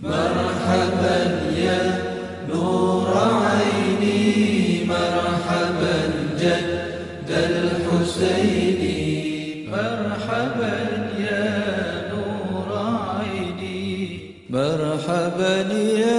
مرحبا يا نور عيني مرحبا جد الحسين. مرحبا يا نور عيني مرحبا يا